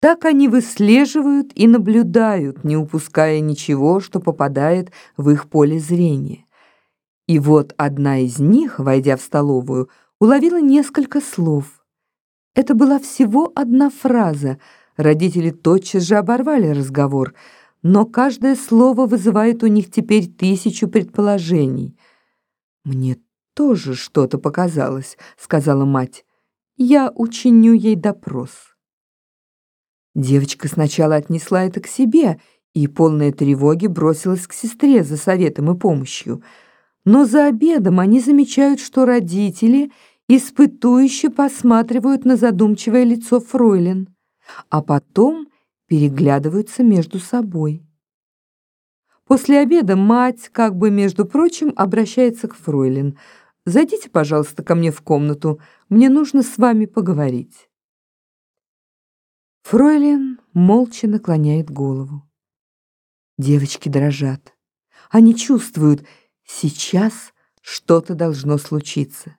Так они выслеживают и наблюдают, не упуская ничего, что попадает в их поле зрения. И вот одна из них, войдя в столовую, уловила несколько слов. Это была всего одна фраза. Родители тотчас же оборвали разговор, но каждое слово вызывает у них теперь тысячу предположений. «Мне тоже что-то показалось», — сказала мать. «Я учиню ей допрос». Девочка сначала отнесла это к себе и, полная тревоги, бросилась к сестре за советом и помощью. Но за обедом они замечают, что родители испытующе посматривают на задумчивое лицо фройлен, а потом переглядываются между собой. После обеда мать, как бы между прочим, обращается к фройлен. «Зайдите, пожалуйста, ко мне в комнату. Мне нужно с вами поговорить». Фройлен молча наклоняет голову. Девочки дрожат. Они чувствуют, сейчас что-то должно случиться.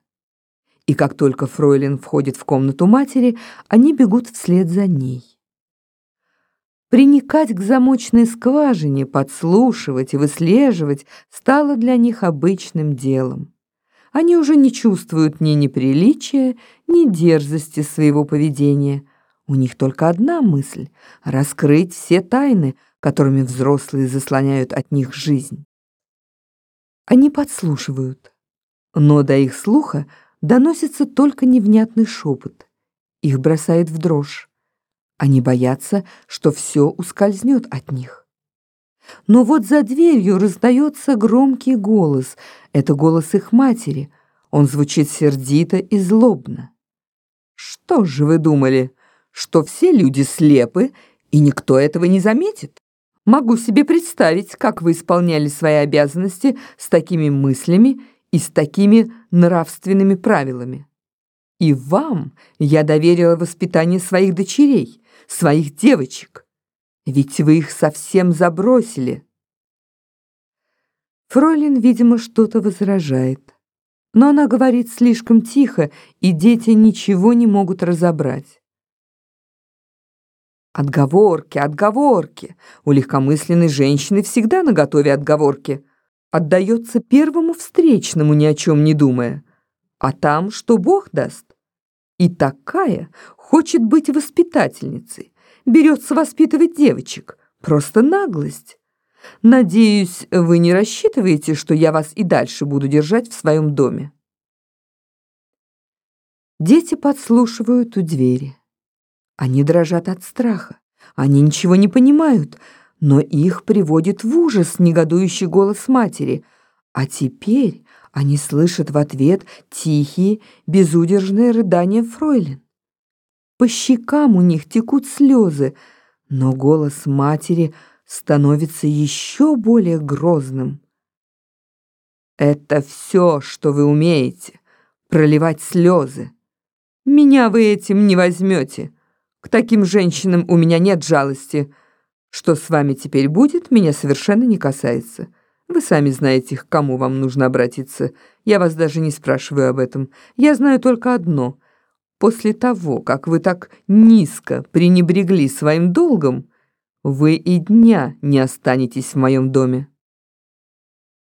И как только Фройлен входит в комнату матери, они бегут вслед за ней. Приникать к замочной скважине, подслушивать и выслеживать стало для них обычным делом. Они уже не чувствуют ни неприличия, ни дерзости своего поведения – у них только одна мысль — раскрыть все тайны, которыми взрослые заслоняют от них жизнь. Они подслушивают, но до их слуха доносится только невнятный шепот. Их бросает в дрожь. Они боятся, что все ускользнет от них. Но вот за дверью раздается громкий голос. Это голос их матери. Он звучит сердито и злобно. «Что же вы думали?» Что все люди слепы, и никто этого не заметит. Могу себе представить, как вы исполняли свои обязанности с такими мыслями и с такими нравственными правилами. И вам я доверила воспитание своих дочерей, своих девочек. Ведь вы их совсем забросили. Фройлен, видимо, что-то возражает. Но она говорит слишком тихо, и дети ничего не могут разобрать. Отговорки, отговорки. У легкомысленной женщины всегда наготове отговорки. Отдается первому встречному, ни о чем не думая. А там, что Бог даст. И такая хочет быть воспитательницей. Берется воспитывать девочек. Просто наглость. Надеюсь, вы не рассчитываете, что я вас и дальше буду держать в своем доме. Дети подслушивают у двери. Они дрожат от страха. Они ничего не понимают, но их приводит в ужас негодующий голос матери. А теперь они слышат в ответ тихие, безудержные рыдания фройлен. По щекам у них текут слезы, но голос матери становится еще более грозным. «Это все, что вы умеете, проливать слезы. Меня вы этим не возьмете». К таким женщинам у меня нет жалости. Что с вами теперь будет, меня совершенно не касается. Вы сами знаете, к кому вам нужно обратиться. Я вас даже не спрашиваю об этом. Я знаю только одно. После того, как вы так низко пренебрегли своим долгом, вы и дня не останетесь в моем доме.